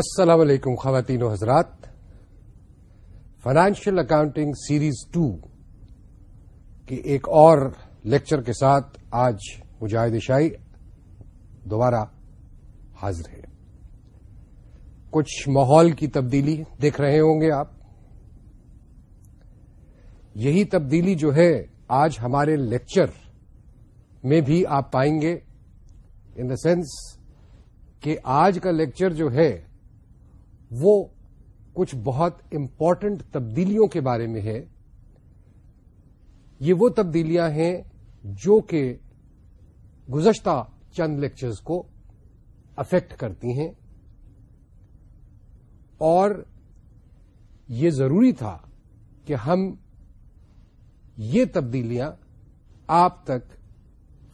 السلام علیکم خواتین و حضرات فائنانشیل اکاؤنٹنگ سیریز ٹو کے ایک اور لیکچر کے ساتھ آج مجاہد شاہی دوبارہ حاضر ہے کچھ ماحول کی تبدیلی دیکھ رہے ہوں گے آپ یہی تبدیلی جو ہے آج ہمارے لیکچر میں بھی آپ پائیں گے ان دا سینس کہ آج کا لیکچر جو ہے وہ کچھ بہت امپورٹنٹ تبدیلیوں کے بارے میں ہے یہ وہ تبدیلیاں ہیں جو کہ گزشتہ چند لیکچرز کو افیکٹ کرتی ہیں اور یہ ضروری تھا کہ ہم یہ تبدیلیاں آپ تک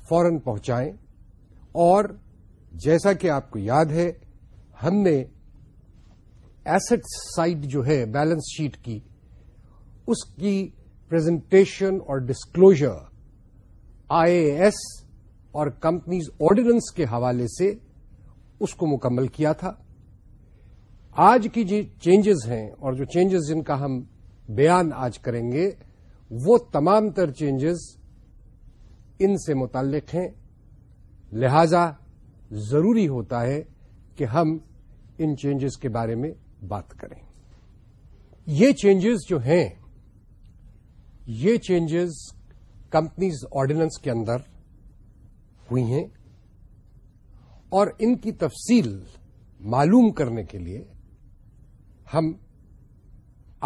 فورن پہنچائیں اور جیسا کہ آپ کو یاد ہے ہم نے ایسٹ سائڈ جو ہے بیلنس شیٹ کی اس کی پریزنٹیشن اور ڈسکلوجر آئی ایس اور کمپنیز آرڈیننس کے حوالے سے اس کو مکمل کیا تھا آج کی جو چینجز ہیں اور جو چینجز جن کا ہم بیان آج کریں گے وہ تمام تر چینجز ان سے متعلق ہیں لہذا ضروری ہوتا ہے کہ ہم ان چینجز کے بارے میں بات کریں یہ چینجز جو ہیں یہ چینجز کمپنیز آرڈیننس کے اندر ہوئی ہیں اور ان کی تفصیل معلوم کرنے کے لیے ہم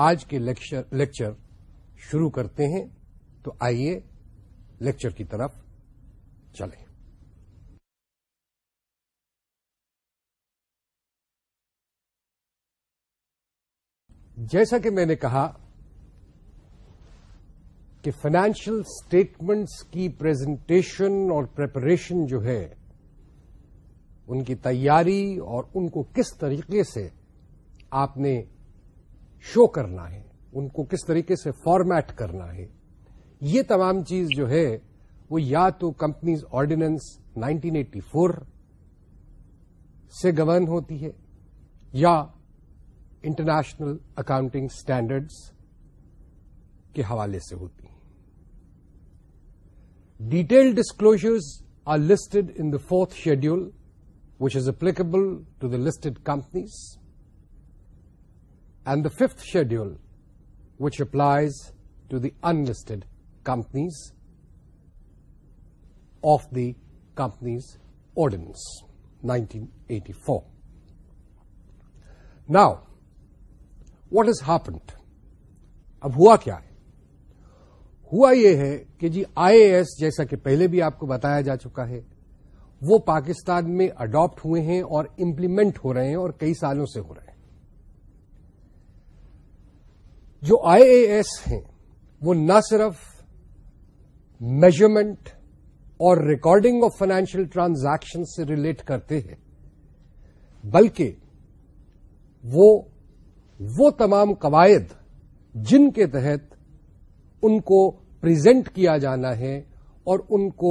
آج کے لیکچر شروع کرتے ہیں تو آئیے لیکچر کی طرف چلیں جیسا کہ میں نے کہا کہ فائنینشیل اسٹیٹمنٹس کی پریزنٹیشن اور پریپریشن جو ہے ان کی تیاری اور ان کو کس طریقے سے آپ نے شو کرنا ہے ان کو کس طریقے سے فارمیٹ کرنا ہے یہ تمام چیز جو ہے وہ یا تو کمپنیز آرڈیننس 1984 سے گورن ہوتی ہے یا انٹرنیشنل اکاؤنٹنگ اسٹینڈرڈس کے حوالے سے ہوتی ہیں detail disclosures are listed in the fourth schedule which is applicable to the listed companies and the fifth schedule which applies to the unlisted companies of the companies ordinance nineteen eighty four now what is happened اب ہوا کیا ہے ہوا یہ ہے کہ جی I اے جیسا کہ پہلے بھی آپ کو بتایا جا چکا ہے وہ پاکستان میں اڈاپٹ ہوئے ہیں اور امپلیمنٹ ہو رہے ہیں اور کئی سالوں سے ہو رہے ہیں جو آئی اے ایس ہیں وہ نہ صرف میجرمنٹ اور ریکارڈنگ آف فائنینشیل ٹرانزیکشن سے ریلیٹ کرتے ہیں بلکہ وہ وہ تمام قواعد جن کے تحت ان کو پریزنٹ کیا جانا ہے اور ان کو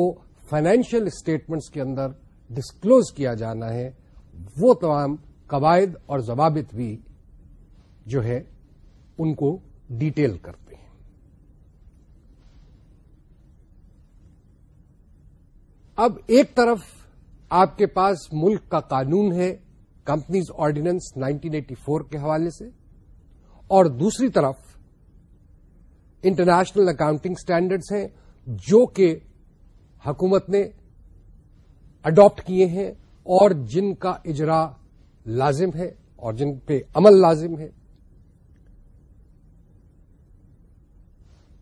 فائنینشیل اسٹیٹمنٹس کے اندر ڈسکلوز کیا جانا ہے وہ تمام قواعد اور ضوابط بھی جو ہے ان کو ڈیٹیل کرتے ہیں اب ایک طرف آپ کے پاس ملک کا قانون ہے کمپنیز آرڈیننس 1984 کے حوالے سے اور دوسری طرف انٹرنیشنل اکاؤنٹنگ اسٹینڈرڈس ہیں جو کہ حکومت نے اڈاپٹ کیے ہیں اور جن کا اجرا لازم ہے اور جن پہ عمل لازم ہے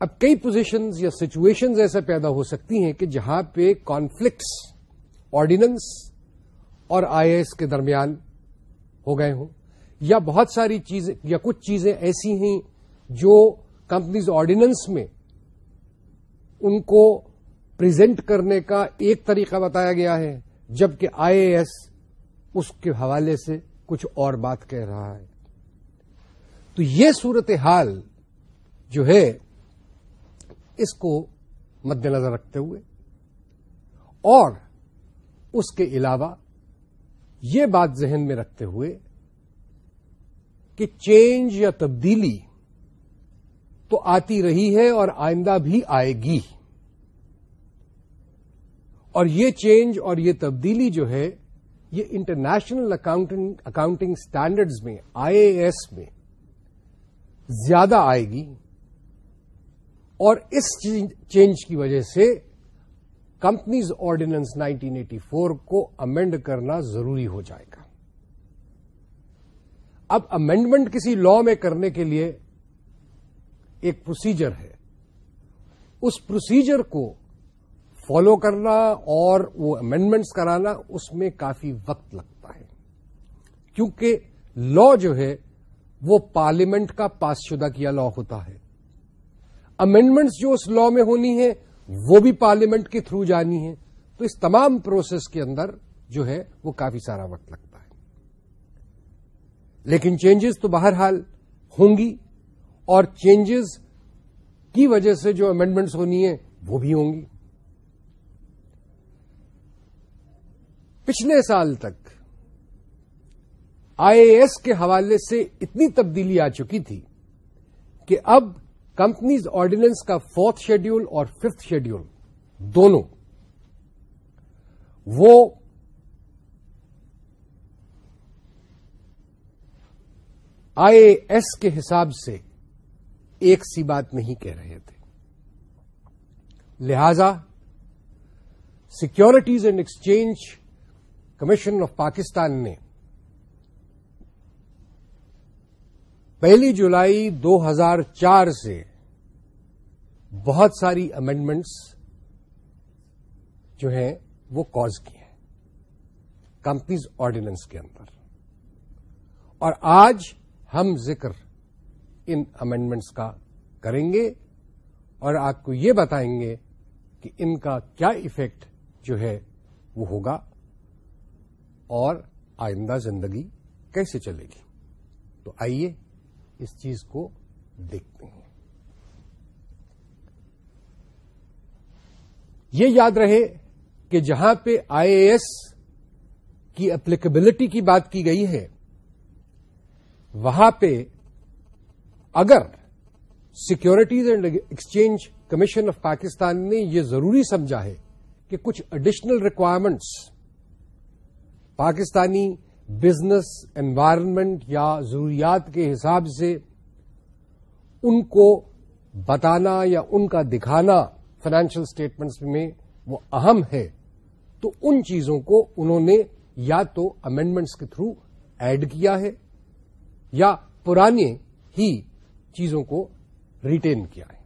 اب کئی پوزیشنز یا سچویشنز ایسے پیدا ہو سکتی ہیں کہ جہاں پہ کانفلکٹس آرڈیننس اور آئی اے ایس کے درمیان ہو گئے ہوں یا بہت ساری چیزیں یا کچھ چیزیں ایسی ہیں جو کمپنیز آرڈیننس میں ان کو پریزنٹ کرنے کا ایک طریقہ بتایا گیا ہے جبکہ آئی اے ایس اس کے حوالے سے کچھ اور بات کہہ رہا ہے تو یہ صورتحال جو ہے اس کو مد نظر رکھتے ہوئے اور اس کے علاوہ یہ بات ذہن میں رکھتے ہوئے کہ چینج یا تبدیلی تو آتی رہی ہے اور آئندہ بھی آئے گی اور یہ چینج اور یہ تبدیلی جو ہے یہ انٹرنیشنل اکاؤنٹنگ اسٹینڈرڈز میں آئی اے ایس میں زیادہ آئے گی اور اس چینج کی وجہ سے کمپنیز آرڈیننس 1984 کو امینڈ کرنا ضروری ہو جائے گا اب امینڈمنٹ کسی لا میں کرنے کے لیے ایک پروسیجر ہے اس پروسیجر کو فالو کرنا اور وہ امینڈمنٹس کرانا اس میں کافی وقت لگتا ہے کیونکہ لا جو ہے وہ پارلیمنٹ کا پاس شدہ کیا لا ہوتا ہے امینڈمنٹس جو اس لا میں ہونی ہے وہ بھی پارلیمنٹ کے تھرو جانی ہے تو اس تمام پروسیس کے اندر جو ہے وہ کافی سارا وقت لگتا ہے لیکن چینجز تو بہرحال ہوں گی اور چینجز کی وجہ سے جو امینڈمنٹس ہونی ہیں وہ بھی ہوں گی پچھلے سال تک آئی اے کے حوالے سے اتنی تبدیلی آ چکی تھی کہ اب کمپنیز آرڈیننس کا فورتھ شیڈیول اور ففتھ شیڈیول دونوں وہ آئی ایس کے حساب سے ایک سی بات نہیں کہہ رہے تھے لہذا securities and exchange commission of Pakistan نے پہلی جولائی دو ہزار چار سے بہت ساری امینڈمنٹس جو ہیں وہ کاز کی ہیں کمپنیز آرڈیننس کے اندر اور آج ہم ذکر ان امینڈمنٹس کا کریں گے اور آپ کو یہ بتائیں گے کہ ان کا کیا افیکٹ جو ہے وہ ہوگا اور آئندہ زندگی کیسے چلے گی تو آئیے اس چیز کو دیکھتے ہیں یہ یاد رہے کہ جہاں پہ آئی اے ایس کی اپلیکبلٹی کی بات کی گئی ہے وہاں پہ اگر securities and exchange commission of Pakistan نے یہ ضروری سمجھا ہے کہ کچھ additional requirements Pakistani business environment یا ضروریات کے حساب سے ان کو بتانا یا ان کا دکھانا فائنینشیل اسٹیٹمنٹس میں وہ اہم ہے تو ان چیزوں کو انہوں نے یا تو امینڈمنٹس کے تھرو ایڈ کیا ہے یا پرانے ہی چیزوں کو ریٹین کیا ہے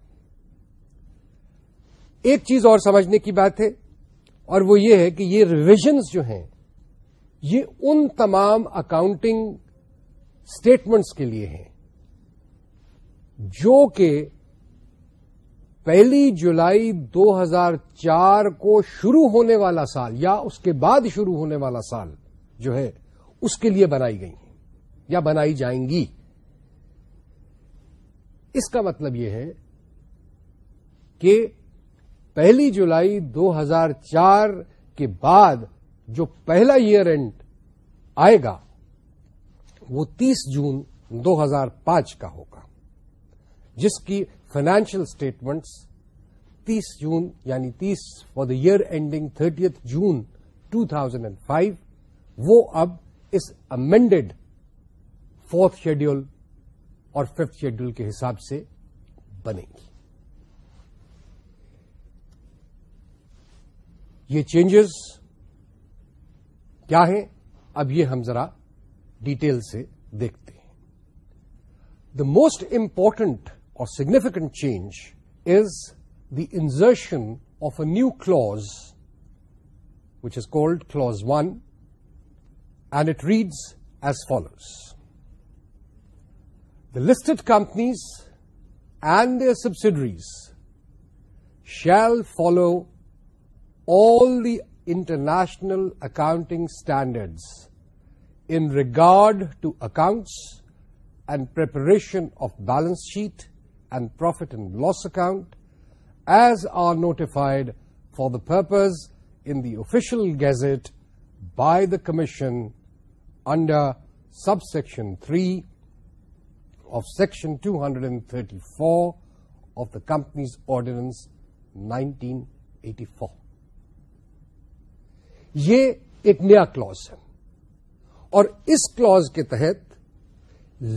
ایک چیز اور سمجھنے کی بات ہے اور وہ یہ ہے کہ یہ ریویژنس جو ہیں یہ ان تمام اکاؤنٹنگ اسٹیٹمنٹس کے لیے ہیں جو کہ پہلی جولائی دو ہزار چار کو شروع ہونے والا سال یا اس کے بعد شروع ہونے والا سال جو ہے اس کے لیے بنائی گئی ہیں یا بنائی جائیں گی اس کا مطلب یہ ہے کہ پہلی جولائی دو ہزار چار کے بعد جو پہلا ایئر اینڈ آئے گا وہ تیس جون دو ہزار پانچ کا ہوگا جس کی فائنینشیل اسٹیٹمنٹس تیس جون یعنی تیس for the year ending thirtieth June two thousand and five وہ اب اس امینڈیڈ فورتھ شیڈیول اور ففتھ شیڈیول کے حساب سے بنے گی یہ چینجز کیا ہیں اب یہ ہم ذرا ڈیٹیل سے دیکھتے ہیں دا موسٹ امپورٹنٹ اور significant change is the insertion of a new clause which is called clause one and it reads as follows The listed companies and their subsidiaries shall follow all the international accounting standards in regard to accounts and preparation of balance sheet and profit and loss account, as are notified for the purpose in the official gazette by the Commission under subsection 3 section two hundred and thirty four of the companies ordinance nineteen eighty four یہ ایک نیا close ہے اور اس clause کے تحت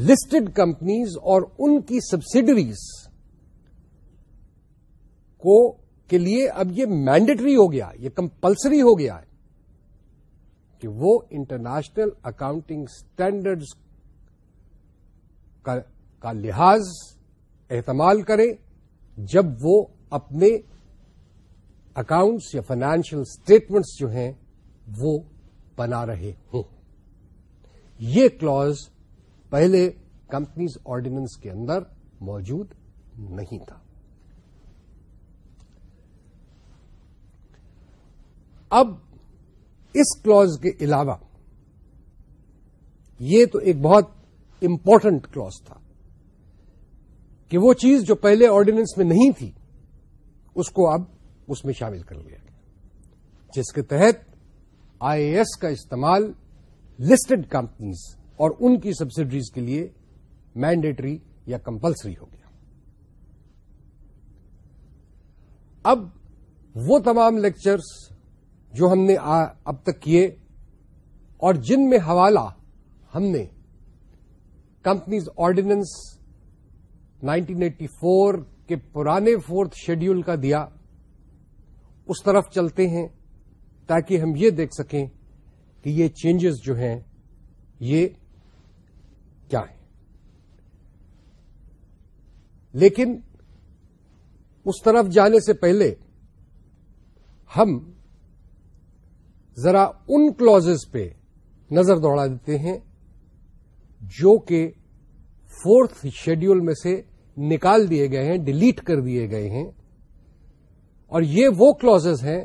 listed companies اور ان کی سبسڈریز کو کے لیے اب یہ مینڈیٹری ہو گیا یہ کمپلسری ہو گیا ہے کہ وہ انٹرنیشنل اکاؤنٹنگ اسٹینڈرڈ کا لحاظ احتمال کریں جب وہ اپنے اکاؤنٹس یا فائنینشیل اسٹیٹمنٹس جو ہیں وہ بنا رہے ہوں یہ کلوز پہلے کمپنیز آرڈیننس کے اندر موجود نہیں تھا اب اس کلوز کے علاوہ یہ تو ایک بہت امپورٹنٹ کلوز تھا کہ وہ چیز جو پہلے آرڈیننس میں نہیں تھی اس کو اب اس میں شامل کر لیا گیا جس کے تحت آئی اے کا استعمال لسٹڈ کمپنیز اور ان کی سبسڈریز کے لیے مینڈیٹری یا کمپلسری ہو گیا اب وہ تمام لیکچرز جو ہم نے اب تک کیے اور جن میں حوالہ ہم نے companies ordinance nineteen eighty four کے پرانے فورتھ شیڈیول کا دیا اس طرف چلتے ہیں تاکہ ہم یہ دیکھ سکیں کہ یہ چینجز جو ہیں یہ کیا ہیں لیکن اس طرف جانے سے پہلے ہم ذرا ان کلوز پہ نظر دوڑا دیتے ہیں جو کہ فورتھ شیڈیول میں سے نکال دیے گئے ہیں ڈیلیٹ کر دیے گئے ہیں اور یہ وہ کلوز ہیں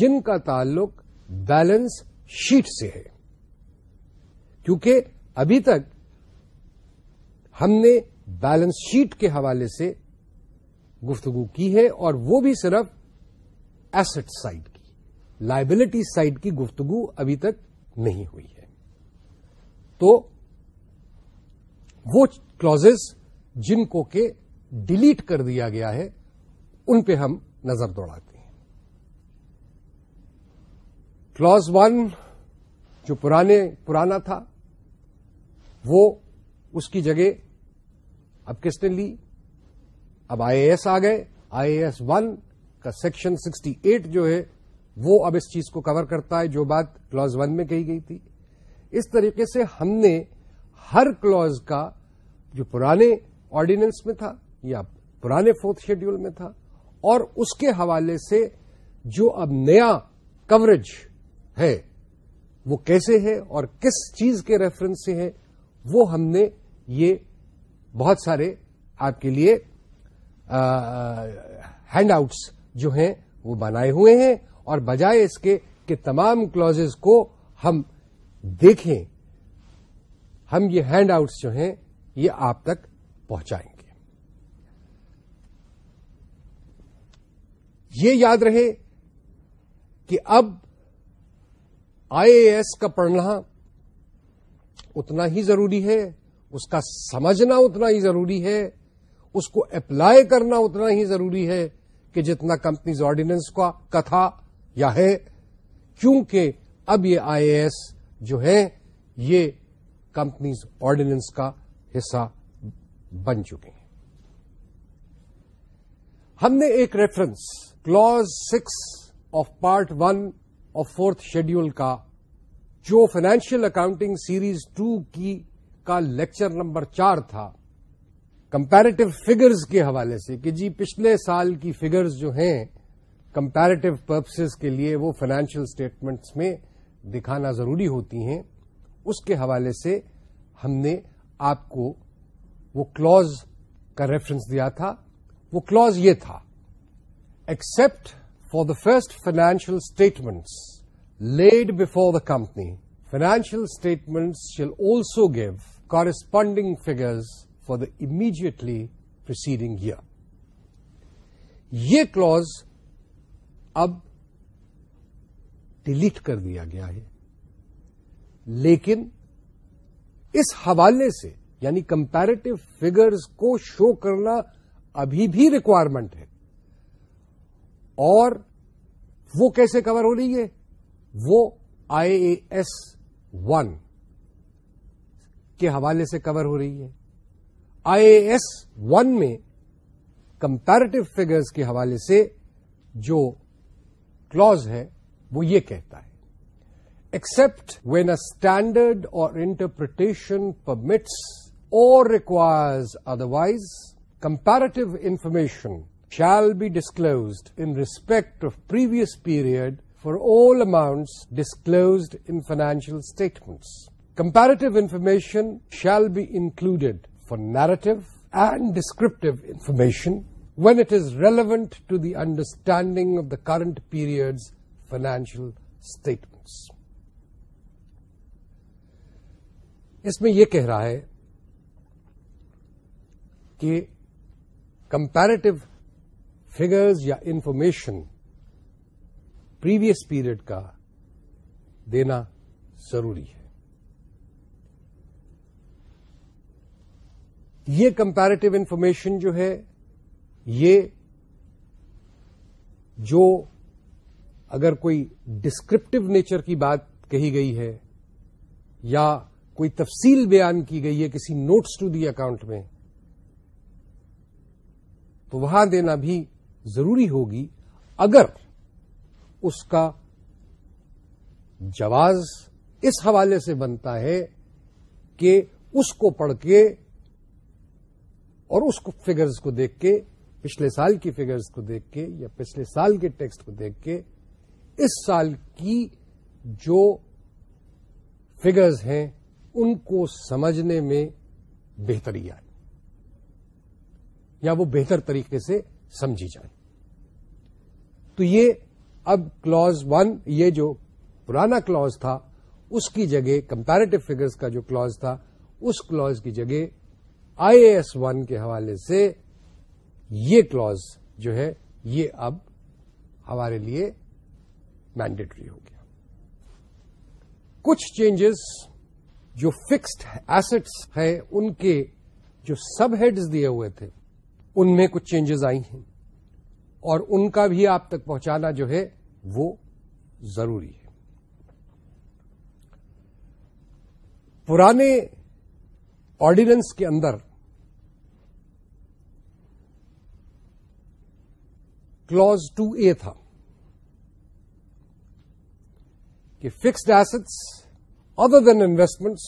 جن کا تعلق بیلنس شیٹ سے ہے کیونکہ ابھی تک ہم نے بیلنس شیٹ کے حوالے سے گفتگو کی ہے اور وہ بھی صرف ایسٹ سائڈ کی لائبلٹی سائڈ کی گفتگو ابھی تک نہیں ہوئی ہے تو وہ کلوز جن کو کہ ڈیلیٹ کر دیا گیا ہے ان پہ ہم نظر دوڑاتے ہیں کلوز ون جو پرانے پرانا تھا وہ اس کی جگہ اب کس نے لی اب آئی اے ایس آ گئے آئی اے ایس ون کا سیکشن سکسٹی ایٹ جو ہے وہ اب اس چیز کو کور کرتا ہے جو بات کلوز ون میں کہی گئی تھی اس طریقے سے ہم نے ہر کلوز کا جو پرانے آرڈیننس میں تھا یا پرانے فورتھ شیڈیول میں تھا اور اس کے حوالے سے جو اب نیا کوریج ہے وہ کیسے ہے اور کس چیز کے ریفرنس سے ہے وہ ہم نے یہ بہت سارے آپ کے لیے ہینڈ آؤٹس جو ہیں وہ بنائے ہوئے ہیں اور بجائے اس کے کہ تمام کلوز کو ہم دیکھیں ہم یہ ہینڈ آؤٹس جو ہیں یہ آپ تک پہنچائیں گے یہ یاد رہے کہ اب آئی اے ایس کا پڑھنا اتنا ہی ضروری ہے اس کا سمجھنا اتنا ہی ضروری ہے اس کو اپلائی کرنا اتنا ہی ضروری ہے کہ جتنا کمپنیز آرڈیننس کا کتھا یا ہے کیونکہ اب یہ آئی اے ایس جو ہے یہ کمپنیز آرڈیننس کا حصہ بن چکے ہیں ہم نے ایک reference clause six of part one of fourth schedule کا جو فائنینشیل اکاؤنٹنگ سیریز ٹو کی کا لیکچر نمبر چار تھا کمپیرٹیو فگرز کے حوالے سے کہ جی پچھلے سال کی فگرز جو ہیں کمپیرٹیو پرپسز کے لیے وہ فائنینشیل اسٹیٹمنٹس میں دکھانا ضروری ہوتی ہیں اس کے حوالے سے ہم نے آپ کو وہ کلوز کا ریفرنس دیا تھا وہ کلوز یہ تھا except for the first financial statements laid before the company financial statements shall also give corresponding figures for the immediately preceding year یہ کلوز اب ڈیلیٹ کر دیا گیا ہے لیکن اس حوالے سے یعنی کمپیریٹو فگرز کو شو کرنا ابھی بھی ریکوائرمنٹ ہے اور وہ کیسے کور ہو رہی ہے وہ آئی اے ایس ون کے حوالے سے کور ہو رہی ہے آئی اے ایس ون میں کمپیریٹو فگرز کے حوالے سے جو کلوز ہے وہ یہ کہتا ہے except when a standard or interpretation permits or requires otherwise, comparative information shall be disclosed in respect of previous period for all amounts disclosed in financial statements. Comparative information shall be included for narrative and descriptive information when it is relevant to the understanding of the current period's financial statements. اس میں یہ کہہ رہا ہے کہ comparative figures یا information previous period کا دینا ضروری ہے یہ کمپیریٹو انفارمیشن جو ہے یہ جو اگر کوئی ڈسکرپٹو نیچر کی بات کہی گئی ہے یا کوئی تفصیل بیان کی گئی ہے کسی نوٹس ٹو دی اکاؤنٹ میں تو وہاں دینا بھی ضروری ہوگی اگر اس کا جواز اس حوالے سے بنتا ہے کہ اس کو پڑھ کے اور اس فگرز کو دیکھ کے پچھلے سال کی فگرز کو دیکھ کے یا پچھلے سال کے ٹیکسٹ کو دیکھ کے اس سال کی جو فگرز ہیں ان کو سمجھنے میں بہتری آئے یا وہ بہتر طریقے سے سمجھی جائے تو یہ اب کلوز ون یہ جو پرانا کلوز تھا اس کی جگہ کمپیرٹیو جو کلوز تھا اس کلوز کی جگہ آئی اے ون کے حوالے سے یہ کلوز جو ہے یہ اب ہمارے لیے مینڈیٹری ہو گیا کچھ چینجز جو فکسڈ ایسٹس ہیں ان کے جو سب ہیڈز دیے ہوئے تھے ان میں کچھ چینجز آئی ہیں اور ان کا بھی آپ تک پہنچانا جو ہے وہ ضروری ہے پرانے آرڈیننس کے اندر کلوز ٹو اے تھا کہ fixed assets other than investments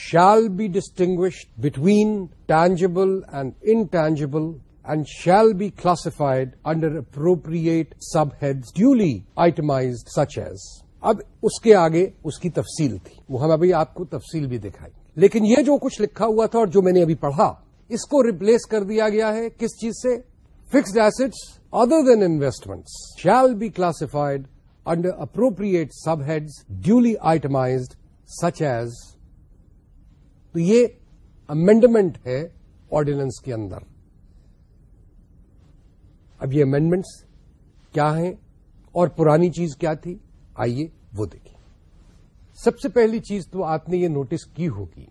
shall be distinguished between tangible and intangible and shall be classified under appropriate sub head duly such such اب اس کے آگے اس کی تفصیل تھی وہ ہم ابھی آپ کو تفصیل بھی دکھائیں لیکن یہ جو کچھ لکھا ہوا تھا اور جو میں نے ابھی پڑھا اس کو ریپلیس کر دیا گیا ہے کس چیز سے fixed assets other than investments shall be classified under appropriate sub heads duly itemised such as تو یہ امینڈمنٹ ہے آرڈیننس کے اندر اب یہ امینڈمنٹس کیا ہیں اور پرانی چیز کیا تھی آئیے وہ دیکھیں سب سے پہلی چیز تو آپ نے یہ نوٹس کی ہوگی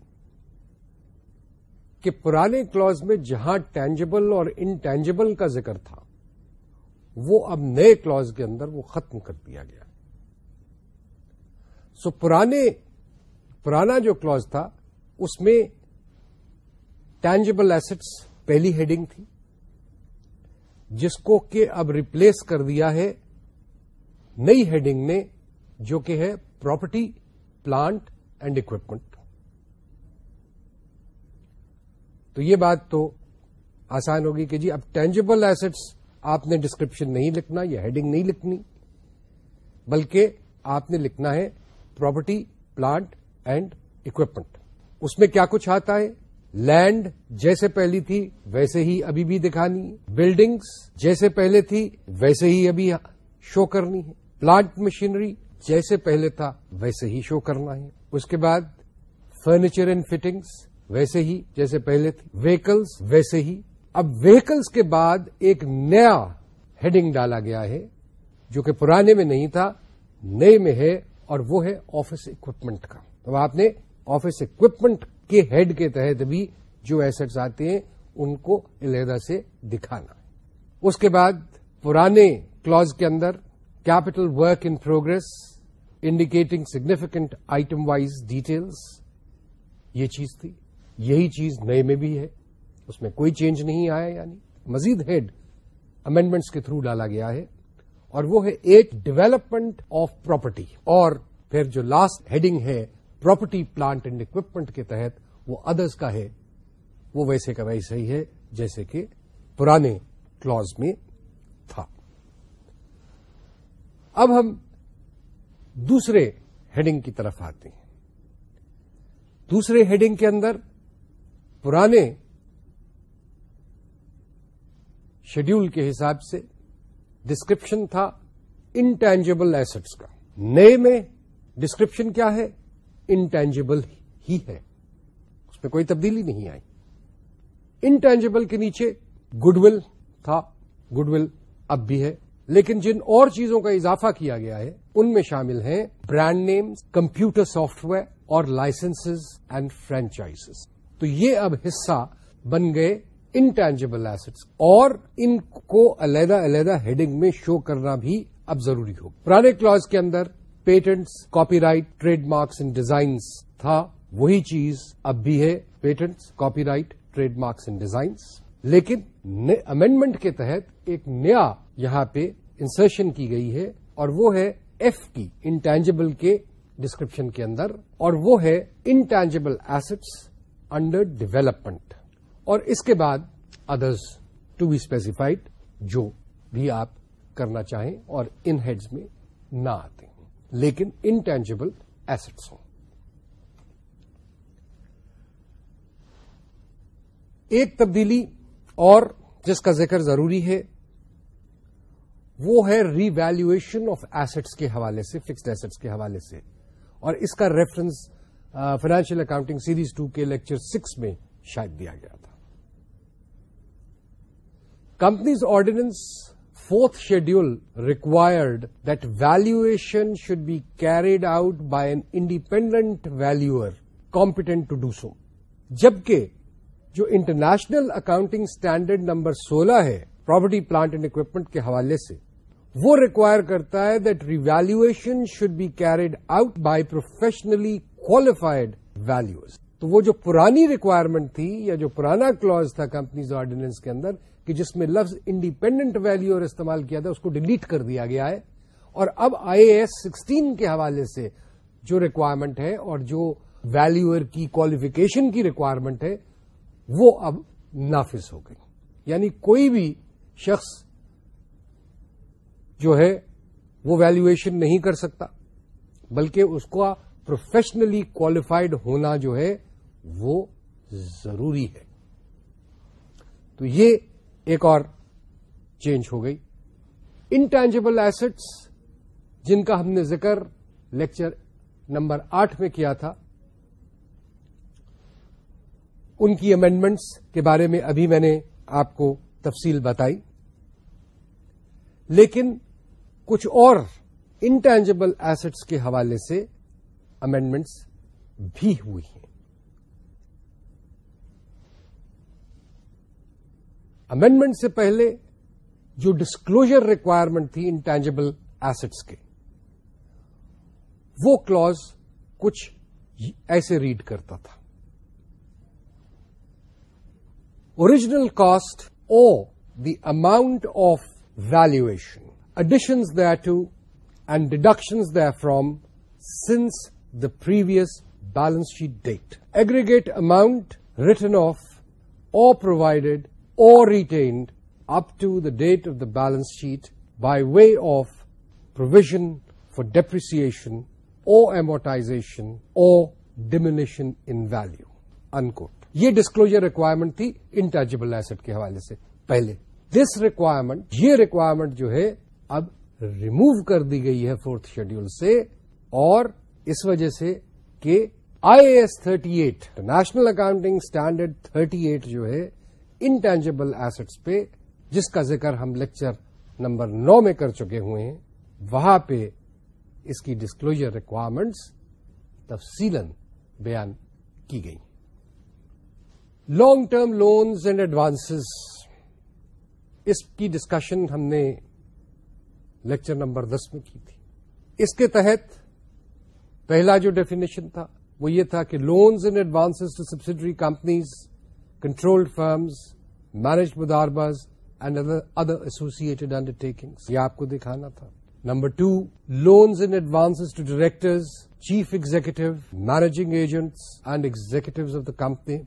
کہ پرانے کلوز میں جہاں ٹینجیبل اور انٹینجیبل کا ذکر تھا وہ اب نئے کلوز کے اندر وہ ختم کر دیا گیا سو پرانے پرانا جو کلوز تھا اس میں ٹینجیبل ایسٹس پہلی ہیڈنگ تھی جس کو کہ اب ریپلیس کر دیا ہے نئی ہیڈنگ نے جو کہ ہے پراپرٹی پلانٹ اینڈ اکوپمنٹ تو یہ بات تو آسان ہوگی کہ جی اب ٹینجیبل ایسٹس آپ نے ڈسکرپشن نہیں لکھنا یا ہیڈنگ نہیں لکھنی بلکہ آپ نے لکھنا ہے پراپرٹی پلانٹ اینڈ اکوپمنٹ اس میں کیا کچھ آتا ہے لینڈ جیسے پہلی تھی ویسے ہی ابھی بھی دکھانی ہے بلڈنگس جیسے پہلے تھی ویسے ہی ابھی شو کرنی ہے پلانٹ مشینری جیسے پہلے تھا ویسے ہی شو کرنا ہے اس کے بعد فرنیچر اینڈ فٹنگس ویسے ہی جیسے پہلے تھی ویکلس ویسے ہی اب وہیکلس کے بعد ایک نیا ہیڈنگ ڈالا گیا ہے جو کہ پرانے میں نہیں تھا نئے میں ہے اور وہ ہے آفس اکوپمنٹ کا اب آپ نے آفس اکوپمنٹ کے ہیڈ کے تحت بھی جو ایسٹس آتے ہیں ان کو علیحدہ سے دکھانا اس کے بعد پرانے کلوز کے اندر capital work in progress indicating significant item wise details یہ چیز تھی یہی چیز نئے میں بھی ہے اس میں کوئی چینج نہیں آیا یعنی مزید ہیڈ امینڈمنٹس کے تھرو ڈالا گیا ہے اور وہ ہے ایٹ ڈیولپمنٹ آف پراپرٹی اور پھر جو لاسٹ ہیڈنگ ہے پراپرٹی پلانٹ اینڈ اکوپمنٹ کے تحت وہ ادرس کا ہے وہ ویسے کا ویسے ہی ہے جیسے کہ پرانے کلوز میں تھا اب ہم دوسرے ہیڈنگ کی طرف آتے ہیں دوسرے ہیڈنگ کے اندر پرانے شیڈیول کے حساب سے ڈسکرپشن تھا انٹینجیبل ایسٹس کا نئے میں ڈسکرپشن کیا ہے انٹینجیبل ہی ہے اس میں کوئی تبدیلی نہیں آئی انٹینجیبل کے نیچے گڈ ول تھا گڈ ول اب بھی ہے لیکن جن اور چیزوں کا اضافہ کیا گیا ہے ان میں شامل ہیں brand names computer software اور لائسنسز اینڈ فرینچائز تو یہ اب حصہ بن گئے انٹینجیبل ایسٹس اور ان کو علیحدہ علیحدہ ہیڈنگ میں شو کرنا بھی اب ضروری ہوگا پرانے کلاز کے اندر patents copyright trademarks and designs تھا وہی چیز اب بھی ہے patents copyright trademarks and designs لیکن امینڈمنٹ کے تحت ایک نیا یہاں پہ انسرشن کی گئی ہے اور وہ ہے ایف کی انٹینجیبل کے ڈسکرپشن کے اندر اور وہ ہے انٹینجیبل ایسٹس انڈر ڈیولپمنٹ اور اس کے بعد ادرس ٹو بی اسپیسیفائڈ جو بھی آپ کرنا چاہیں اور ان ہیڈز میں نہ آتے لیکن انٹینجیبل ایسٹس ہوں ایک تبدیلی اور جس کا ذکر ضروری ہے وہ ہے ری ویلویشن آف ایسٹس کے حوالے سے فکسڈ ایسٹس کے حوالے سے اور اس کا reference financial accounting series two کے لیکچر سکس میں شاید دیا گیا تھا companies ordinance fourth schedule required that valuation should be carried out by an independent valuer competent to do so جبکہ جو انٹرنیشنل اکاؤنٹنگ اسٹینڈرڈ نمبر سولہ ہے پراپرٹی پلانٹ اینڈ اکوپمنٹ کے حوالے سے وہ ریکوائر کرتا ہے that revaluation should be carried out by professionally qualified valuers تو وہ جو پرانی ریکوائرمنٹ تھی یا جو پرانا کلوز تھا کمپنیز آرڈیننس کے اندر کہ جس میں لفظ انڈیپینڈنٹ اور استعمال کیا تھا اس کو ڈیلیٹ کر دیا گیا ہے اور اب آئی اے ایس سکسٹین کے حوالے سے جو ریکوائرمنٹ ہے اور جو ویلوئر کی کوالیفیکیشن کی ریکوائرمنٹ ہے وہ اب نافذ ہو گئی یعنی کوئی بھی شخص جو ہے وہ ویلویشن نہیں کر سکتا بلکہ اس کا پروفیشنلی کوالیفائڈ ہونا جو ہے وہ ضروری ہے تو یہ ایک اور چینج ہو گئی انٹینجبل ایسٹس جن کا ہم نے ذکر لیکچر نمبر آٹھ میں کیا تھا ان کی امینڈمنٹس کے بارے میں ابھی میں نے آپ کو تفصیل بتائی لیکن کچھ اور انٹینجیبل ایسٹس کے حوالے سے امینڈمنٹس بھی ہوئی ہیں امینڈمنٹ سے پہلے جو ڈسکلوجر ریکوائرمنٹ تھی انٹینجیبل ایسٹس کے وہ کلوز کچھ ایسے ریڈ کرتا تھا original cost or the amount of valuation additions the to and deductions therefrom since the previous balance sheet date aggregate amount written off or provided or retained up to the date of the balance sheet by way of provision for depreciation or amortisation or diminution in value ان کو یہ disclosure requirement تھی intangible asset کے حوالے سے پہلے this requirement یہ requirement جو ہے اب ریمو کر دی گئی ہے فورتھ شیڈول سے اور اس وجہ سے کہ I A thirty eight national accounting standard thirty eight جو ہے انٹینجیبل ایسٹس پہ جس کا ذکر ہم لیکچر نمبر نو میں کر چکے ہوئے ہیں وہاں پہ اس کی ڈسکلوجر ریکوائرمنٹس تفصیل بیان کی گئی long term loans and advance اس کی ڈسکشن ہم نے لیکچر نمبر دس میں کی تھی اس کے تحت پہلا جو ڈیفینیشن تھا وہ یہ تھا کہ loans and advance to subsidiary companies control firms manage مدارباز other associated undertakings یہ آپ کو دکھانا تھا number two loans and advances to directors chief executive managing agents and executive of the company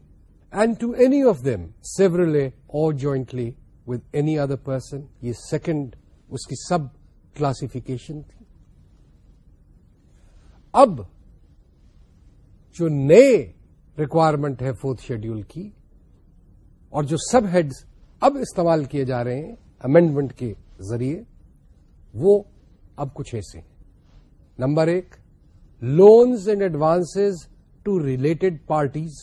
and to any of them or jointly with any other person یہ second اس کی سب classification تھی اب جو نئے ریکوائرمنٹ ہے فورتھ شیڈیول کی اور جو سب ہیڈز اب استعمال کیے جا رہے ہیں امینڈمنٹ کے ذریعے وہ اب کچھ ایسے ہیں نمبر ایک loans and advance to related parties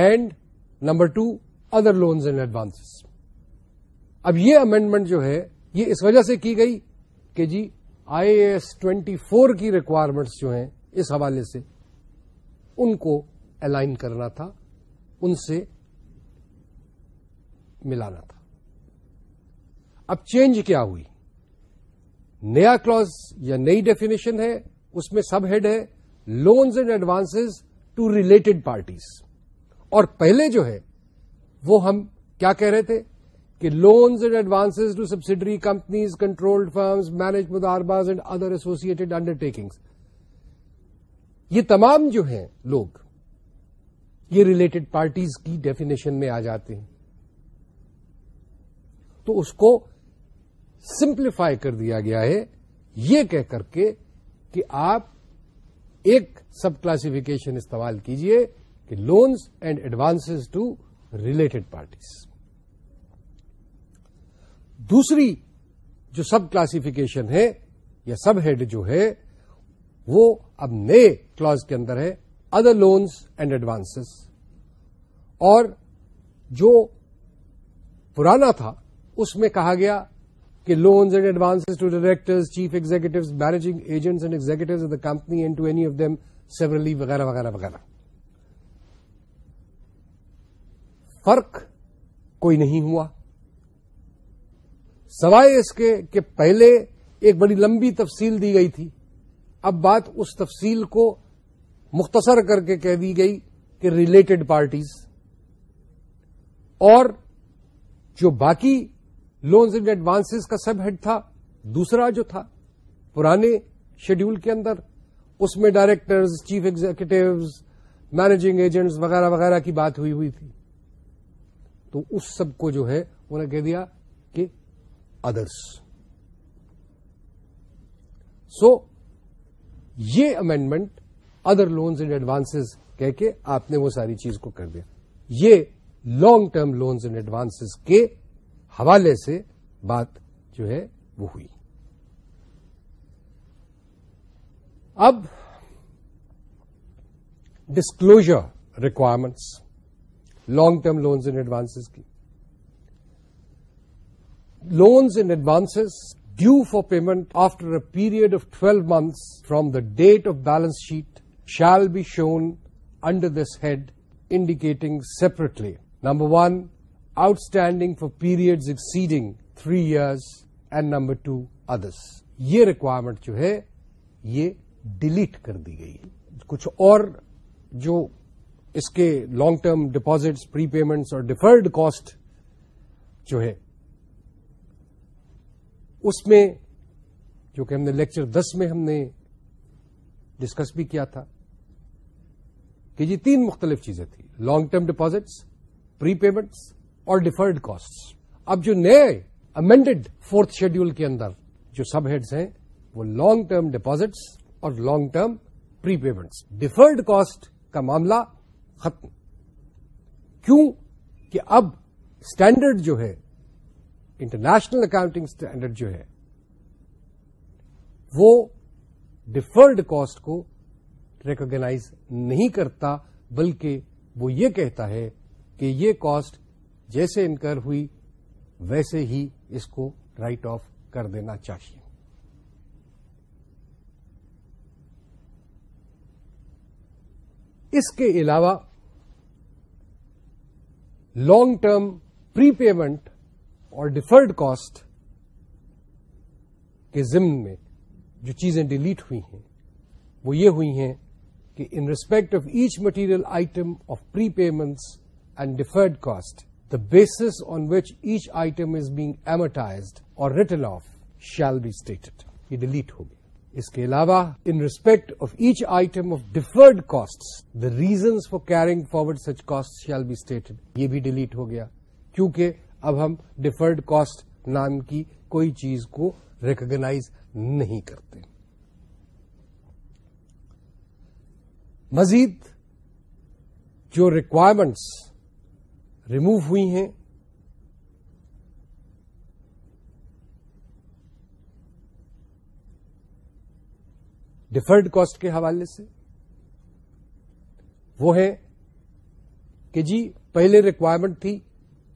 and number two other loans and advance اب یہ امینڈمنٹ جو ہے یہ اس وجہ سے کی گئی کہ G I A S twenty four کی ریکوائرمنٹس جو ہیں اس حوالے سے ان کو الائن کرنا تھا ان سے ملانا تھا اب چینج کیا ہوئی نیا کلوز یا نئی ڈیفینیشن ہے اس میں سب ہیڈ ہے loans and advances to related parties اور پہلے جو ہے وہ ہم کیا کہہ رہے تھے کہ loans and advance to subsidiary companies controlled firms manage مدارباز and other associated undertakings یہ تمام جو ہیں لوگ یہ ریلیٹڈ پارٹیز کی ڈیفینیشن میں آ جاتے ہیں تو اس کو سمپلیفائی کر دیا گیا ہے یہ کہہ کر کے کہ آپ ایک سب کلاسیفیکیشن استعمال کیجئے کہ loans and advance to related parties دوسری جو سب کلاسفکیشن ہے یا سب ہیڈ جو ہے وہ اب نئے کلاز کے اندر ہے ادر لونس اینڈ ایڈوانس اور جو پرانا تھا اس میں کہا گیا کہ loans and advances to directors chief executive managing agents and executive the company and to any of them severally وغیرہ وغیرہ وغیرہ فرق کوئی نہیں ہوا سوائے اس کے کہ پہلے ایک بڑی لمبی تفصیل دی گئی تھی اب بات اس تفصیل کو مختصر کر کے کہہ دی گئی کہ ریلیٹڈ پارٹیز اور جو باقی لونز اینڈ ایڈوانسز کا سب ہیڈ تھا دوسرا جو تھا پرانے شیڈیول کے اندر اس میں directors chief executives managing agents وغیرہ وغیرہ کی بات ہوئی ہوئی تھی تو اس سب کو جو ہے انہوں نے کہہ دیا کہ ادرس سو یہ amendment other loans and advance کہہ کے آپ نے وہ ساری چیز کو کر دیا یہ long term loans and advance کے حوالے سے بات جو ہے وہ ہوئی اب disclosure requirements long term loans and advances کی loans and advances for payment after a period of twelve months from the date of balance sheet shall be shown under this head indicating separately number one outstanding for period exceeding three years and number two others یہ requirement جو ہے یہ delete کر دی گئی کچھ اور جو اس کے long term deposits prepayments اور ڈیفرڈ کاسٹ جو ہے اس میں جو کہ ہم نے لیکچر دس میں ہم نے ڈسکس بھی کیا تھا کہ یہ تین مختلف چیزیں تھیں long term deposits prepayments اور ڈیفرڈ کاسٹ اب جو نئے امینڈیڈ فورتھ شیڈیول کے اندر جو سب ہیڈز ہیں وہ لانگ ٹرم ڈپازٹس اور long term prepayments deferred cost کا معاملہ ختم کیوں کہ اب اسٹینڈرڈ جو ہے انٹرنیشنل اکاؤنٹنگ اسٹینڈرڈ جو ہے وہ ڈیفرڈ کاسٹ کو ریکگنائز نہیں کرتا بلکہ وہ یہ کہتا ہے کہ یہ کاسٹ جیسے انکر ہوئی ویسے ہی اس کو رائٹ آف کر دینا چاہیے اس کے علاوہ لانگ ٹرم پری پیمنٹ اور ڈیفرڈ کاسٹ کے ضمن میں جو چیزیں ڈیلیٹ ہوئی ہیں وہ یہ ہوئی ہیں کہ in respect of each material item of prepayments and deferred cost the basis on which each item is being amortised or written off shall be stated یہ ڈیلیٹ ہو اس کے علاوہ in respect of each item of deferred cost the reasons for carrying forward such cost shall be stated یہ بھی delete ہو گیا کیونکہ اب ہم ڈیفرڈ کاسٹ نام کی کوئی چیز کو ریکگنائز نہیں کرتے مزید جو ریکوائرمنٹس ریموو ہوئی ہیں ڈیفرڈ کاسٹ کے حوالے سے وہ ہے کہ جی پہلے ریکوائرمنٹ تھی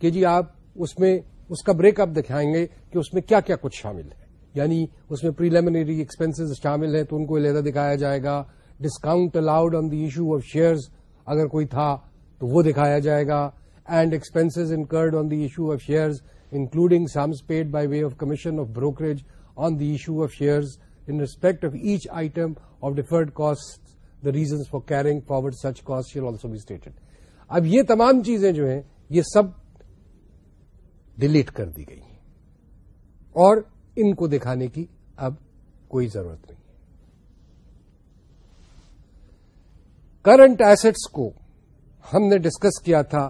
کہ جی آپ اس میں اس کا بریک اپ دکھائیں گے کہ اس میں کیا کیا کچھ شامل ہے یعنی اس میں پریلیمنری ایکسپینسز شامل ہیں تو ان کو علیحدہ دکھایا جائے گا discount allowed on the issue of shares اگر کوئی تھا تو وہ دکھایا جائے گا and expenses incurred on the issue of shares including sums paid by way of commission of brokerage on the issue of shares in respect of each item of deferred cost the reasons for carrying forward such cost shall also be stated اب یہ تمام چیزیں جو ہیں یہ سب delete کر دی گئی اور ان کو دکھانے کی اب کوئی ضرورت نہیں کرنٹ ایسٹس کو ہم نے ڈسکس کیا تھا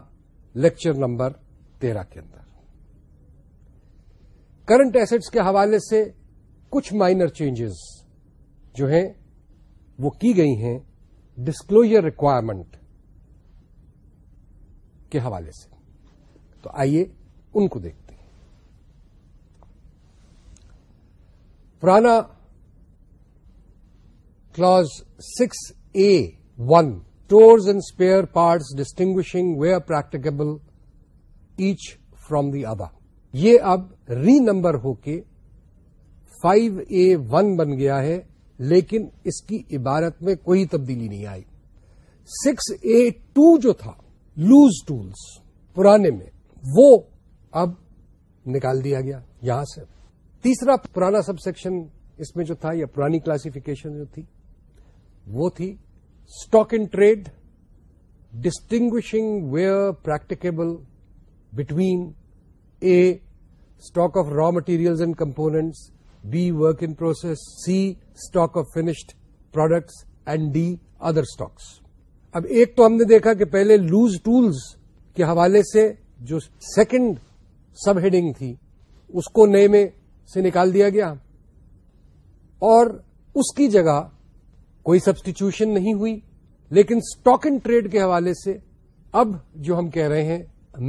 لیکچر نمبر تیرہ کے اندر کرنٹ ایسٹس کے حوالے سے کچھ مائنر چینجز جو ہیں وہ کی گئی ہیں ڈسکلوجر ریکوائرمنٹ کے حوالے سے تو آئیے ان کو دیکھتے ہیں پرانا clause six A one stores and spare parts distinguishing where practicable each from the other یہ اب ری نمبر ہو کے فائیو اے ون بن گیا ہے لیکن اس کی عبارت میں کوئی تبدیلی نہیں آئی سکس اے ٹو جو تھا لوز ٹولس پرانے میں وہ اب نکال دیا گیا یہاں سے تیسرا پرانا سب سیکشن اس میں جو تھا یا پرانی کلاسیفیکیشن جو تھی وہ تھی stock in trade distinguishing where practicable between A stock of raw materials and components B work in process C stock of finished products and D other stocks اب ایک تو ہم نے دیکھا کہ پہلے لوز ٹولس کے حوالے سے جو سیکنڈ سب ہیڈنگ تھی اس کو نئے میں سے نکال دیا گیا اور اس کی جگہ کوئی سبسٹیچیوشن نہیں ہوئی لیکن اسٹاک اینڈ ٹریڈ کے حوالے سے اب جو ہم کہہ رہے ہیں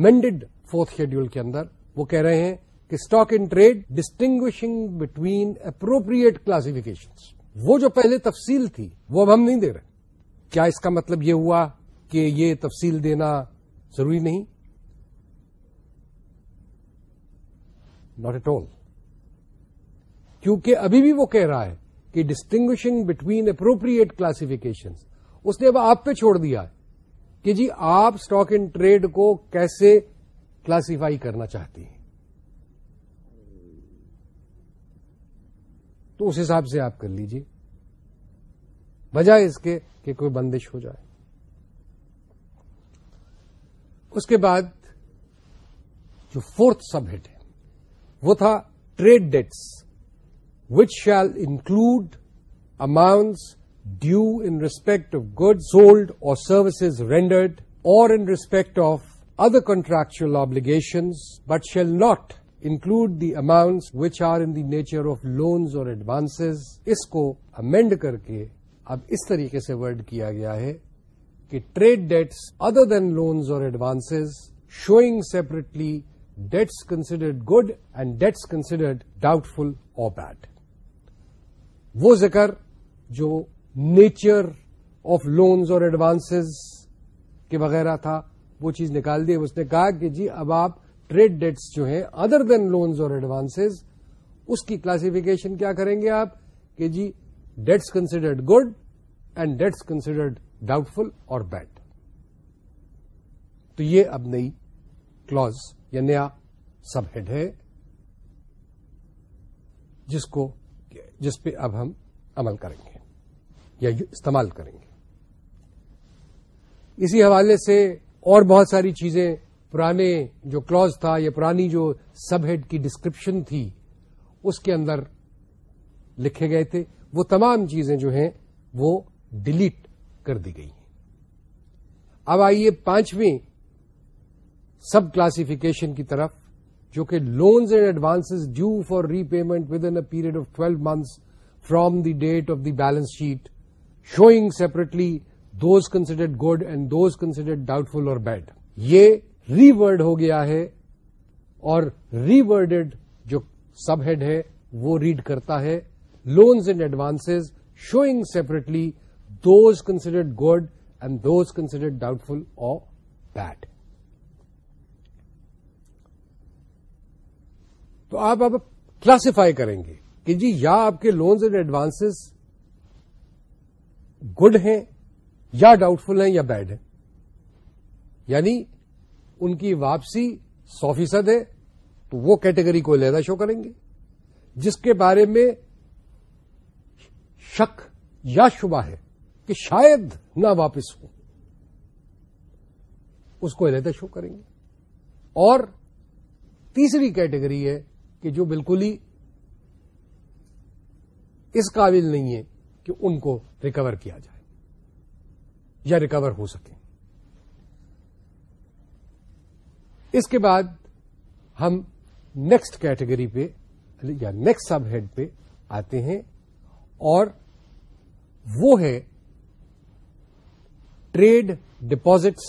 مینڈیڈ فورتھ شیڈیول کے اندر وہ کہہ رہے ہیں کہ stock and trade distinguishing between appropriate classification وہ جو پہلے تفصیل تھی وہ اب ہم نہیں دے رہے کیا اس کا مطلب یہ ہوا کہ یہ تفصیل دینا ضروری نہیں ناٹ ایٹ آل کیونکہ ابھی بھی وہ کہہ رہا ہے کہ ڈسٹنگوشنگ بٹوین اپروپریٹ کلاسفیکیشن اس نے اب آپ پہ چھوڑ دیا ہے کہ جی آپ اسٹاک ان ٹریڈ کو کیسے کلاسیفائی کرنا چاہتی ہیں تو اس حساب سے آپ کر لیجیے بجائے اس کے کہ کوئی بندش ہو جائے اس کے بعد جو فورتھ سب ہٹ ہے وہ تھا trade debts which shall include amounts due in respect of good sold اور سروسز رینڈرڈ اور in respect of other contractual obligations but shall not include the amounts which are in the nature of loans اور advances اس کو amend کر کے اب اس طریقے سے ورڈ کیا گیا ہے کہ trade debts other than loans اور advances showing separately debts considered good and debts considered doubtful اور بیڈ وہ ذکر جو نیچر آف لونز اور ایڈوانسز کے وغیرہ تھا وہ چیز نکال دی اس نے کہا کہ جی اب آپ ٹریڈ ڈیٹس جو ہیں ادر دین لونز اور ایڈوانسز اس کی کلاسفیکیشن کیا کریں گے آپ کہ جی debts considered good and debts considered doubtful or bad تو یہ اب نئی کلوز یا نیا سب ہیڈ ہے جس کو جس پہ اب ہم عمل کریں گے یا استعمال کریں گے اسی حوالے سے اور بہت ساری چیزیں پرانے جو کلوز تھا یا پرانی جو سب ہیڈ کی ڈسکرپشن تھی اس کے اندر لکھے گئے تھے وہ تمام چیزیں جو ہیں وہ ڈیلیٹ کر دی گئی اب آئیے پانچویں سب کلاسیفیکیشن کی طرف جو کہ loans and advances due for repayment within period of twelve months from the date of the balance sheet showing separately those considered good and those considered doubtful or bad یہ ریورڈ ہو گیا ہے اور reward جو sub head ہے وہ read کرتا ہے loans and advances showing separately those considered good and those considered doubtful or bad تو آپ اب کلاسیفائی کریں گے کہ جی یا آپ کے لونز اینڈ ایڈوانس گڈ ہیں یا ڈاؤٹ فل ہیں یا بیڈ ہیں یعنی ان کی واپسی سو فیصد ہے تو وہ کیٹیگری کو علیحدہ شو کریں گے جس کے بارے میں شک یا شبہ ہے کہ شاید نہ واپس ہوں اس کو علیحدہ شو کریں گے اور تیسری کیٹیگری ہے کہ جو بالکل ہی اس قابل نہیں ہے کہ ان کو ریکور کیا جائے یا ریکور ہو سکے اس کے بعد ہم نیکسٹ کیٹیگری پہ یا نیکسٹ سب ہیڈ پہ آتے ہیں اور وہ ہے ٹریڈ ڈپازٹس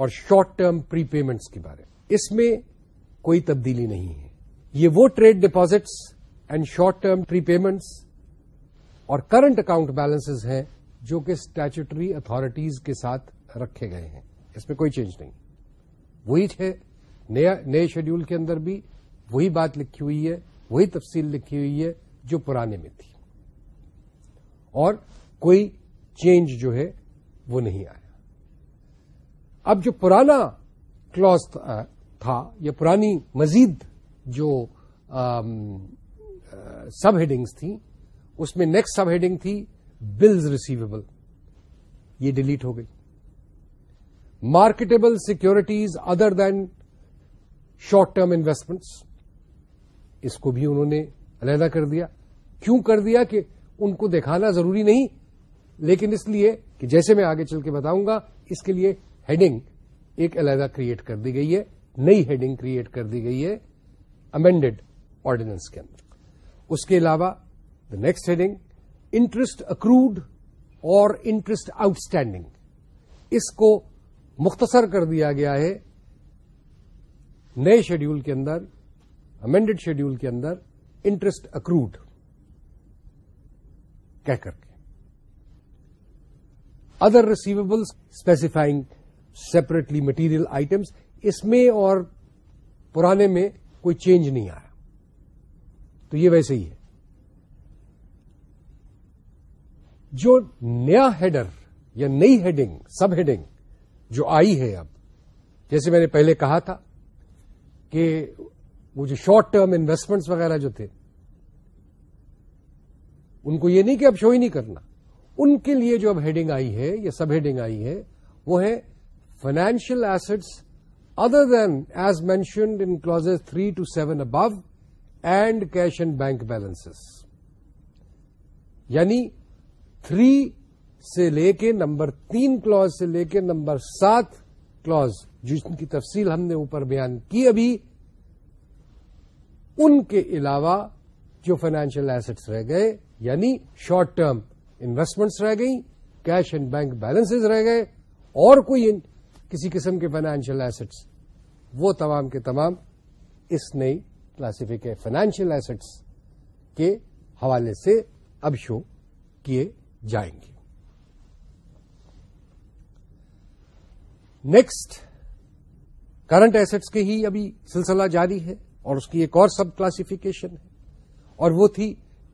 اور شارٹ ٹرم پری پیمنٹس کے بارے میں اس میں کوئی تبدیلی نہیں ہے یہ وہ trade deposits and short term prepayments اور کرنٹ اکاؤنٹ بیلنس ہیں جو کہ اسٹیچوٹری اتارٹیز کے ساتھ رکھے گئے ہیں اس میں کوئی چینج نہیں وہی نئے شیڈیول کے اندر بھی وہی بات لکھی ہوئی ہے وہی تفصیل لکھی ہوئی ہے جو پرانے میں تھی اور کوئی چینج جو ہے وہ نہیں آیا اب جو پرانا کلوز تھا یا پرانی مزید جو سب ہیڈنگس تھیں اس میں نیکسٹ سب ہیڈنگ تھی بلز ریسیویبل یہ ڈیلیٹ ہو گئی marketable securities other than short term investments اس کو بھی انہوں نے علیحدہ کر دیا کیوں کر دیا کہ ان کو دکھانا ضروری نہیں لیکن اس لیے کہ جیسے میں آگے چل کے بتاؤں گا اس کے لیے ہیڈنگ ایک علیحدہ کریٹ کر دی گئی ہے نئی ہیڈنگ کریٹ کر دی گئی ہے امینڈیڈ آرڈیننس کے اندر اس کے علاوہ the next heading interest accrued اور انٹرسٹ اسٹینڈنگ اس کو مختصر کر دیا گیا ہے نئے شیڈیول کے اندر امینڈیڈ شیڈیول کے اندر انٹرسٹ اکروڈ کہہ کر کے other receivables specifying separately material items اس میں اور پرانے میں کوئی چینج نہیں آیا تو یہ ویسے ہی ہے جو نیا ہیڈر یا نئی ہیڈنگ سب ہیڈنگ جو آئی ہے اب جیسے میں نے پہلے کہا تھا کہ وہ جو شارٹ ٹرم انویسٹمنٹس وغیرہ جو تھے ان کو یہ نہیں کہ اب شو ہی نہیں کرنا ان کے لیے جو اب ہیڈنگ آئی ہے یا سب ہیڈنگ آئی ہے وہ ہے financial assets other than as mentioned in clause three two seven above and cash and bank balance یعنی تھری سے لے کے نمبر تین کلوز سے لے کے نمبر سات کلوز جن کی تفصیل ہم نے اوپر بیان کی ابھی ان کے علاوہ جو فائنینشیل ایسٹس رہ گئے یعنی شارٹ ٹرم انویسٹمنٹس رہ گئی کیش اینڈ بینک بیلنسز رہ گئے اور کوئی کسی قسم کے فائنینشیل ایسٹس وہ تمام کے تمام اس نئی کلاسیفک فائنینشیل ایسٹس کے حوالے سے اب شو کیے جائیں گے نیکسٹ کرنٹ ایسٹس کے ہی ابھی سلسلہ جاری ہے اور اس کی ایک اور سب کلاسفکیشن ہے اور وہ تھی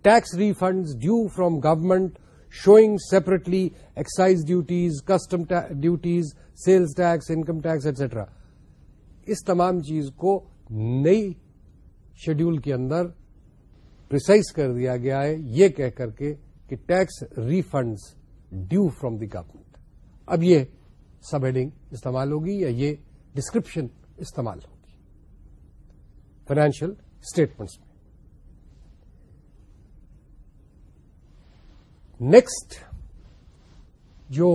tax refunds due from government showing separately excise duties customs duties sales tax income tax etc. اس تمام چیز کو نئی شیڈیول کے اندر پرسائز کر دیا گیا ہے یہ کہہ کر کے کہ tax refunds due from the government اب یہ سب ہیڈنگ استعمال ہوگی یا یہ ڈسکرپشن استعمال ہوگی فائنینشیل اسٹیٹمنٹس میں نیکسٹ جو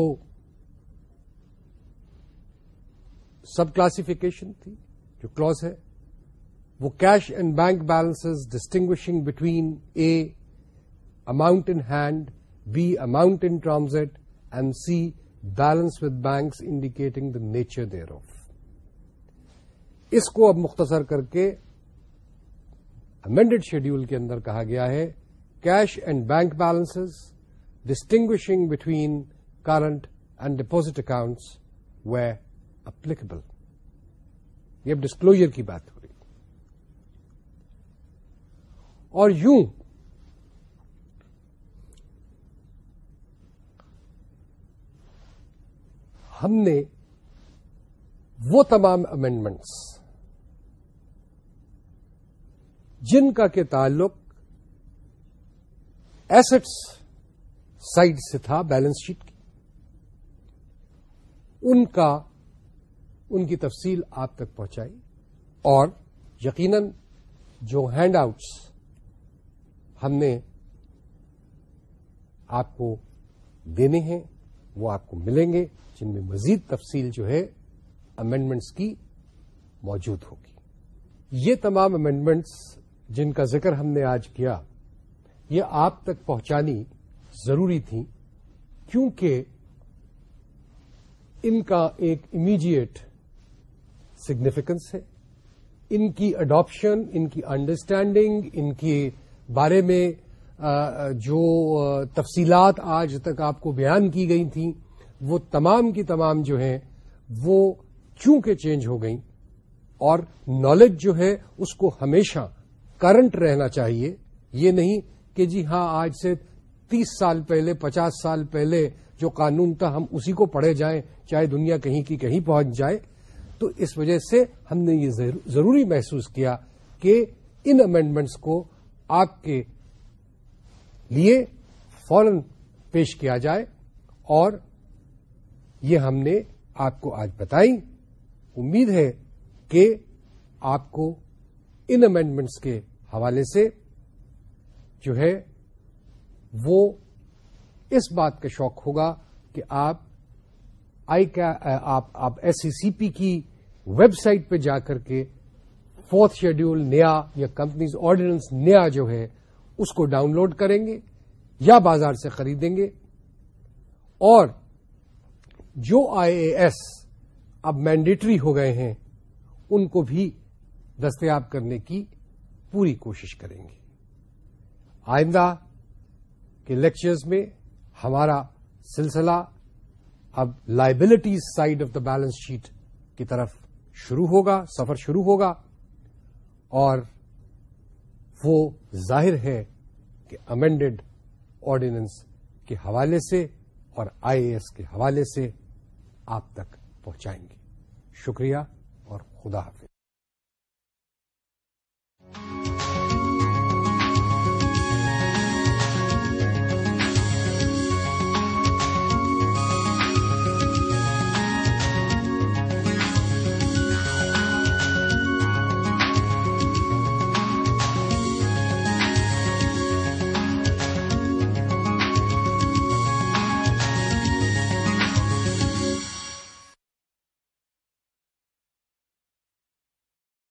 سب کلاسفیکیشن تھی جو کلوز ہے وہ cash and bank balance distinguishing between A amount in hand B amount in transit and C balance with banks indicating the nature thereof اس کو اب مختصر کر کے امینڈیڈ شیڈیول کے اندر کہا گیا ہے cash and bank balances distinguishing between current and deposit accounts where applicable یہ اب ڈسکلوجر کی بات ہو رہی اور یوں ہم نے وہ تمام امینڈمنٹس جن کا کے تعلق ایسٹس سائڈ سے تھا بیلنس شیٹ کی ان کا ان کی تفصیل آپ تک پہنچائی اور یقیناً جو ہینڈ آؤٹس ہم نے آپ کو دینے ہیں وہ آپ کو ملیں گے جن میں مزید تفصیل جو ہے امینڈمنٹس کی موجود ہوگی یہ تمام امینڈمنٹس جن کا ذکر ہم نے آج کیا یہ آپ تک پہنچانی ضروری تھیں کیونکہ ان کا ایک امیڈیٹ سگنیفیکنس ہے ان کی اڈاپشن ان کی انڈرسٹینڈنگ ان کے بارے میں جو تفصیلات آج تک آپ کو بیان کی گئی تھیں وہ تمام کی تمام جو ہیں وہ چونکہ چینج ہو گئیں اور نالج جو ہے اس کو ہمیشہ کرنٹ رہنا چاہیے یہ نہیں کہ جی ہاں آج سے تیس سال پہلے پچاس سال پہلے جو قانون تھا ہم اسی کو پڑھے جائیں چاہے دنیا کہیں کی کہیں پہنچ جائے تو اس وجہ سے ہم نے یہ ضروری محسوس کیا کہ ان امینڈمنٹس کو آپ کے لیے فوراً پیش کیا جائے اور یہ ہم نے آپ کو آج بتائی امید ہے کہ آپ کو ان امینڈمنٹس کے حوالے سے جو ہے وہ اس بات کا شوق ہوگا کہ آپ آئی کا آپ آپ ایس سی سی پی کی ویب سائٹ پہ جا کر کے فورتھ شیڈیول نیا یا کمپنیز آرڈیننس نیا جو ہے اس کو ڈاؤن لوڈ کریں گے یا بازار سے خریدیں گے اور جو آئی اے ایس اب مینڈیٹری ہو گئے ہیں ان کو بھی دستیاب کرنے کی پوری کوشش کریں گے آئندہ کہ لیکچرز میں ہمارا سلسلہ اب liability side of the balance sheet کی طرف شروع ہوگا سفر شروع ہوگا اور وہ ظاہر ہے کہ امینڈیڈ آرڈیننس کے حوالے سے اور آئی اے ایس کے حوالے سے آپ تک پہنچائیں گے شکریہ اور خدا حافظ